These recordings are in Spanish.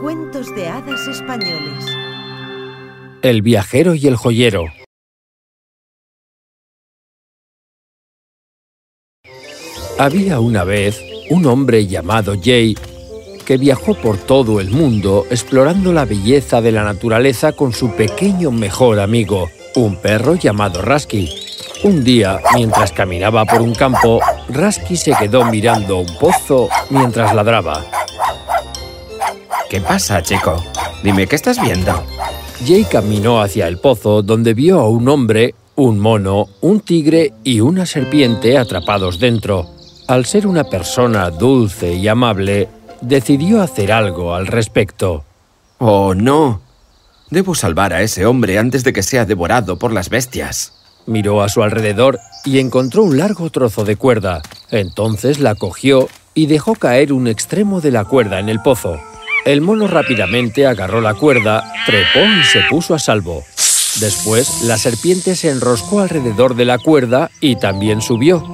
Cuentos de hadas españoles. El viajero y el joyero. Había una vez un hombre llamado Jay que viajó por todo el mundo explorando la belleza de la naturaleza con su pequeño mejor amigo, un perro llamado Rasky. Un día, mientras caminaba por un campo, Rasky se quedó mirando un pozo mientras ladraba. ¿Qué pasa, chico? Dime, ¿qué estás viendo? Jay caminó hacia el pozo donde vio a un hombre, un mono, un tigre y una serpiente atrapados dentro. Al ser una persona dulce y amable, decidió hacer algo al respecto. Oh, no. Debo salvar a ese hombre antes de que sea devorado por las bestias. Miró a su alrededor y encontró un largo trozo de cuerda. Entonces la cogió y dejó caer un extremo de la cuerda en el pozo. El mono rápidamente agarró la cuerda, trepó y se puso a salvo. Después, la serpiente se enroscó alrededor de la cuerda y también subió.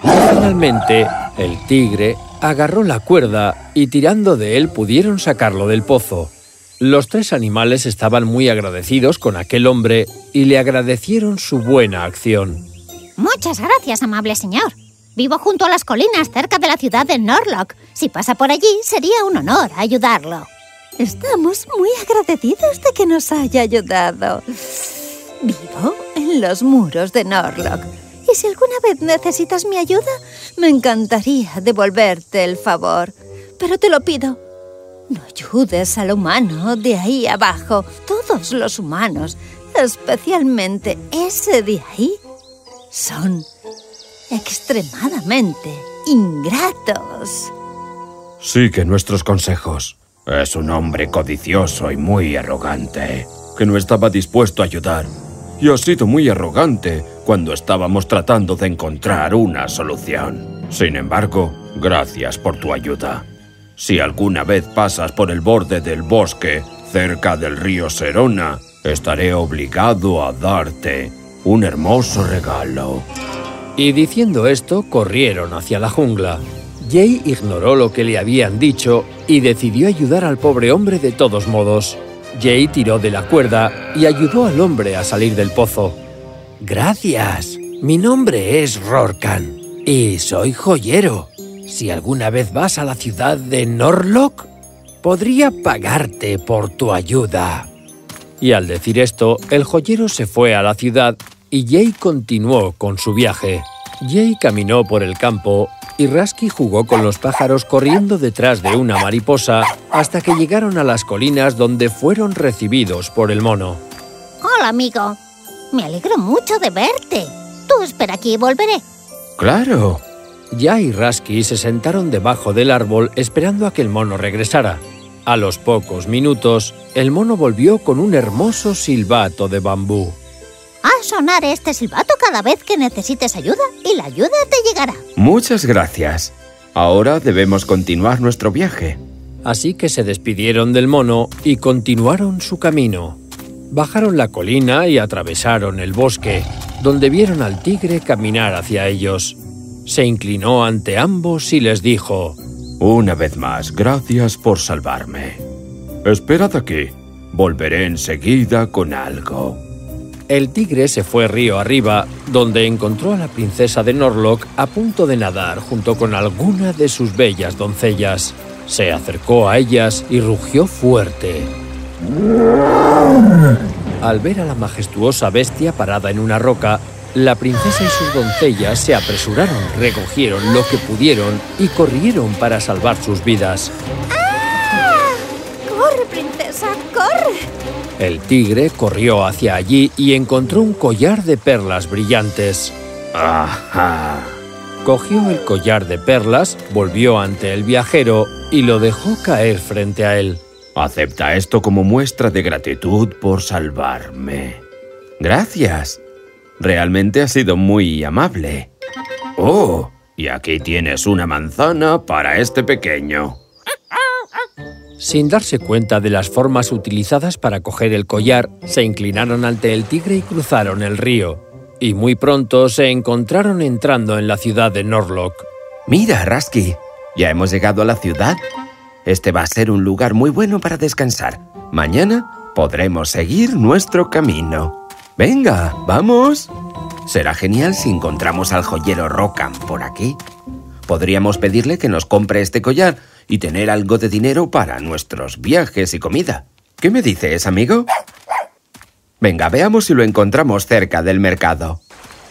Finalmente, el tigre agarró la cuerda y tirando de él pudieron sacarlo del pozo. Los tres animales estaban muy agradecidos con aquel hombre y le agradecieron su buena acción. Muchas gracias, amable señor. Vivo junto a las colinas cerca de la ciudad de Norlock. Si pasa por allí, sería un honor ayudarlo. Estamos muy agradecidos de que nos haya ayudado. Vivo en los muros de Norlock. Y si alguna vez necesitas mi ayuda, me encantaría devolverte el favor. Pero te lo pido, no ayudes al humano de ahí abajo. Todos los humanos, especialmente ese de ahí, son extremadamente ingratos. Sigue nuestros consejos. Es un hombre codicioso y muy arrogante, que no estaba dispuesto a ayudar. Y ha sido muy arrogante cuando estábamos tratando de encontrar una solución. Sin embargo, gracias por tu ayuda. Si alguna vez pasas por el borde del bosque, cerca del río Serona, estaré obligado a darte un hermoso regalo. Y diciendo esto, corrieron hacia la jungla. Jay ignoró lo que le habían dicho y decidió ayudar al pobre hombre de todos modos. Jay tiró de la cuerda y ayudó al hombre a salir del pozo. Gracias. Mi nombre es Rorkan y soy joyero. Si alguna vez vas a la ciudad de Norlock, podría pagarte por tu ayuda. Y al decir esto, el joyero se fue a la ciudad y Jay continuó con su viaje. Jay caminó por el campo y Rasky jugó con los pájaros corriendo detrás de una mariposa hasta que llegaron a las colinas donde fueron recibidos por el mono. Hola, amigo. Me alegro mucho de verte. Tú espera aquí y volveré. ¡Claro! Jay y Rasky se sentaron debajo del árbol esperando a que el mono regresara. A los pocos minutos, el mono volvió con un hermoso silbato de bambú. Sonar este silbato cada vez que necesites ayuda y la ayuda te llegará. Muchas gracias. Ahora debemos continuar nuestro viaje. Así que se despidieron del mono y continuaron su camino. Bajaron la colina y atravesaron el bosque, donde vieron al tigre caminar hacia ellos. Se inclinó ante ambos y les dijo, Una vez más, gracias por salvarme. Esperad aquí. Volveré enseguida con algo. El tigre se fue río arriba, donde encontró a la princesa de Norlock a punto de nadar junto con alguna de sus bellas doncellas. Se acercó a ellas y rugió fuerte. Al ver a la majestuosa bestia parada en una roca, la princesa y sus doncellas se apresuraron, recogieron lo que pudieron y corrieron para salvar sus vidas. ¡Ah! ¡Corre, princesa, corre! El tigre corrió hacia allí y encontró un collar de perlas brillantes. ¡Ajá! Cogió el collar de perlas, volvió ante el viajero y lo dejó caer frente a él. Acepta esto como muestra de gratitud por salvarme. Gracias. Realmente has sido muy amable. Oh, y aquí tienes una manzana para este pequeño. Sin darse cuenta de las formas utilizadas para coger el collar, se inclinaron ante el tigre y cruzaron el río. Y muy pronto se encontraron entrando en la ciudad de Norlock. Mira, Rasky, ya hemos llegado a la ciudad. Este va a ser un lugar muy bueno para descansar. Mañana podremos seguir nuestro camino. Venga, vamos. Será genial si encontramos al joyero Rockham por aquí. Podríamos pedirle que nos compre este collar y tener algo de dinero para nuestros viajes y comida. ¿Qué me dices, amigo? Venga, veamos si lo encontramos cerca del mercado.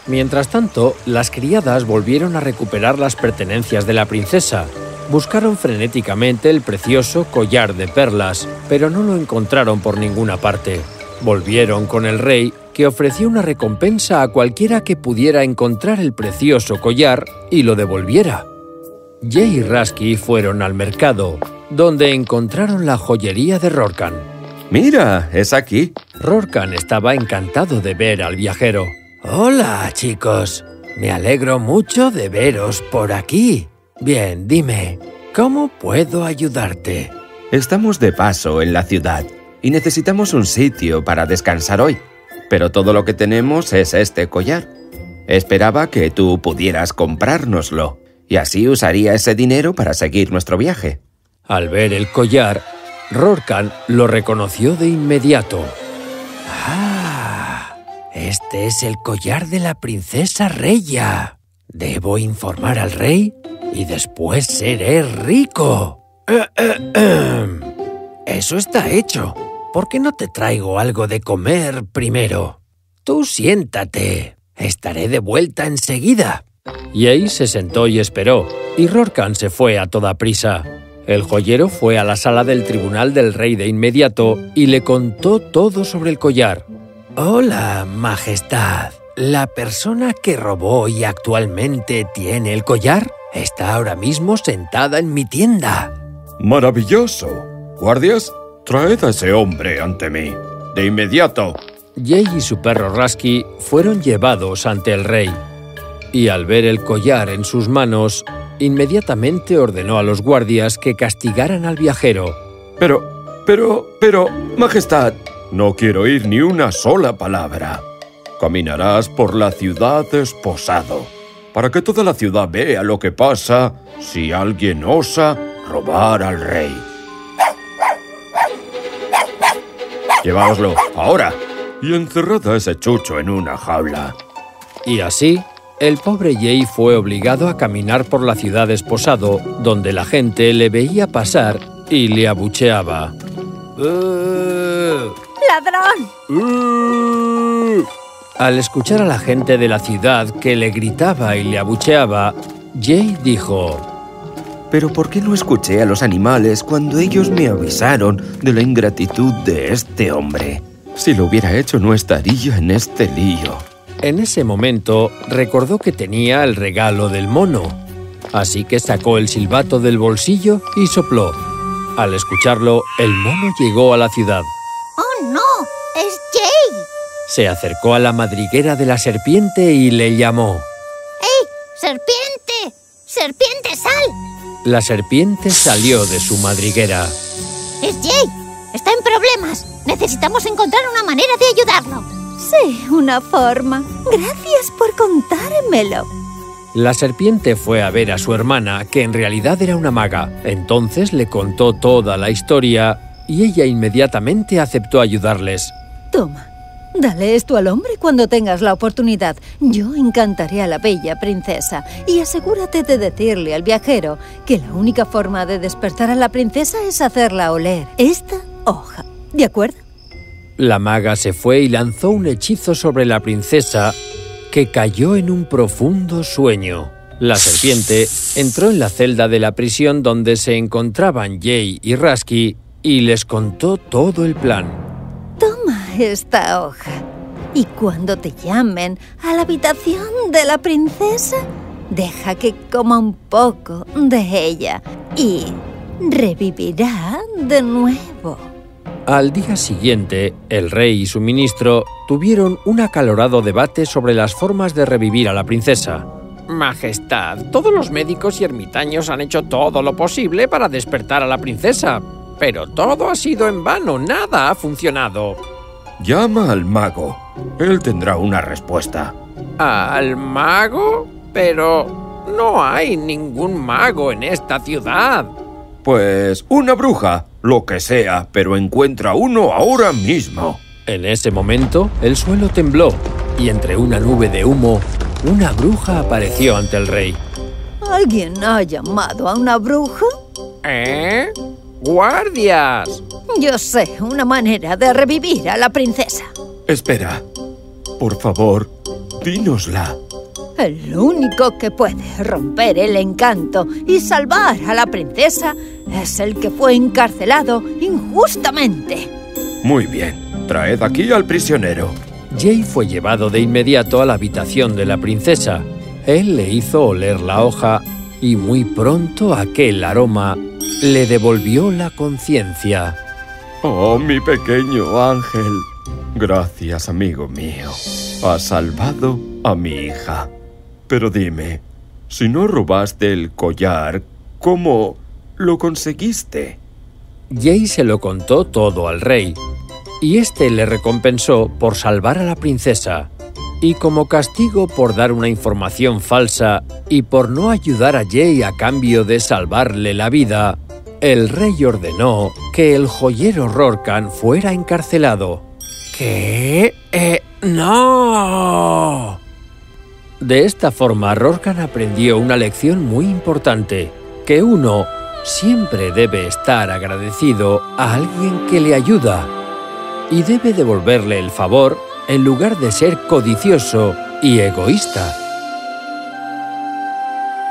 Mientras tanto, las criadas volvieron a recuperar las pertenencias de la princesa. Buscaron frenéticamente el precioso collar de perlas, pero no lo encontraron por ninguna parte. Volvieron con el rey, que ofreció una recompensa a cualquiera que pudiera encontrar el precioso collar y lo devolviera. Jay y Rasky fueron al mercado, donde encontraron la joyería de Rorcan. Mira, es aquí. Rorcan estaba encantado de ver al viajero. Hola, chicos. Me alegro mucho de veros por aquí. Bien, dime, ¿cómo puedo ayudarte? Estamos de paso en la ciudad y necesitamos un sitio para descansar hoy. Pero todo lo que tenemos es este collar. Esperaba que tú pudieras comprárnoslo y así usaría ese dinero para seguir nuestro viaje. Al ver el collar, Rorcan lo reconoció de inmediato. ¡Ah! Este es el collar de la princesa Reya. Debo informar al rey y después seré rico. Eso está hecho. ¿Por qué no te traigo algo de comer primero? Tú siéntate. Estaré de vuelta enseguida. Y ahí se sentó y esperó, y Rorcan se fue a toda prisa. El joyero fue a la sala del tribunal del rey de inmediato y le contó todo sobre el collar. Hola, Majestad. ¿La persona que robó y actualmente tiene el collar está ahora mismo sentada en mi tienda? ¡Maravilloso! Guardias, traed a ese hombre ante mí. De inmediato. Jay y su perro Rasky fueron llevados ante el rey. Y al ver el collar en sus manos, inmediatamente ordenó a los guardias que castigaran al viajero. Pero, pero, pero, Majestad, no quiero oír ni una sola palabra. Caminarás por la ciudad esposado, para que toda la ciudad vea lo que pasa si alguien osa robar al rey. Lleváoslo, ahora. Y encerrad a ese chucho en una jaula. Y así, el pobre Jay fue obligado a caminar por la ciudad esposado, donde la gente le veía pasar y le abucheaba. ¡Ladrón! Al escuchar a la gente de la ciudad que le gritaba y le abucheaba, Jay dijo, Pero ¿por qué no escuché a los animales cuando ellos me avisaron de la ingratitud de este hombre? Si lo hubiera hecho no estaría en este lío. En ese momento recordó que tenía el regalo del mono, así que sacó el silbato del bolsillo y sopló. Al escucharlo, el mono llegó a la ciudad. ¡Oh, no! ¡Es Jay! Se acercó a la madriguera de la serpiente y le llamó. ¡Ey! ¡Serpiente! ¡Serpiente, sal! La serpiente salió de su madriguera. ¡Es Jay! ¡Está en problemas! Necesitamos encontrar una manera de ayudarlo. Sí, una forma. Gracias por contármelo. La serpiente fue a ver a su hermana, que en realidad era una maga. Entonces le contó toda la historia y ella inmediatamente aceptó ayudarles. Toma, dale esto al hombre cuando tengas la oportunidad. Yo encantaré a la bella princesa y asegúrate de decirle al viajero que la única forma de despertar a la princesa es hacerla oler esta hoja. ¿De acuerdo? La maga se fue y lanzó un hechizo sobre la princesa que cayó en un profundo sueño. La serpiente entró en la celda de la prisión donde se encontraban Jay y Rasky y les contó todo el plan. Toma esta hoja y cuando te llamen a la habitación de la princesa, deja que coma un poco de ella y revivirá de nuevo. Al día siguiente, el rey y su ministro tuvieron un acalorado debate sobre las formas de revivir a la princesa. Majestad, todos los médicos y ermitaños han hecho todo lo posible para despertar a la princesa, pero todo ha sido en vano, nada ha funcionado. Llama al mago. Él tendrá una respuesta. ¿Al mago? Pero no hay ningún mago en esta ciudad. Pues una bruja, lo que sea, pero encuentra uno ahora mismo. En ese momento, el suelo tembló y entre una nube de humo, una bruja apareció ante el rey. ¿Alguien ha llamado a una bruja? ¿Eh? ¡Guardias! Yo sé una manera de revivir a la princesa. Espera. Por favor, dínosla. El único que puede romper el encanto y salvar a la princesa es el que fue encarcelado injustamente. Muy bien, traed aquí al prisionero. Jay fue llevado de inmediato a la habitación de la princesa. Él le hizo oler la hoja y muy pronto aquel aroma le devolvió la conciencia. Oh, mi pequeño ángel. Gracias, amigo mío. Has salvado a mi hija. Pero dime, si no robaste el collar, ¿cómo lo conseguiste? Jay se lo contó todo al rey, y éste le recompensó por salvar a la princesa. Y como castigo por dar una información falsa y por no ayudar a Jay a cambio de salvarle la vida, el rey ordenó que el joyero Rorcan fuera encarcelado. ¿Qué? Eh, no. De esta forma, Rorcan aprendió una lección muy importante, que uno siempre debe estar agradecido a alguien que le ayuda y debe devolverle el favor en lugar de ser codicioso y egoísta.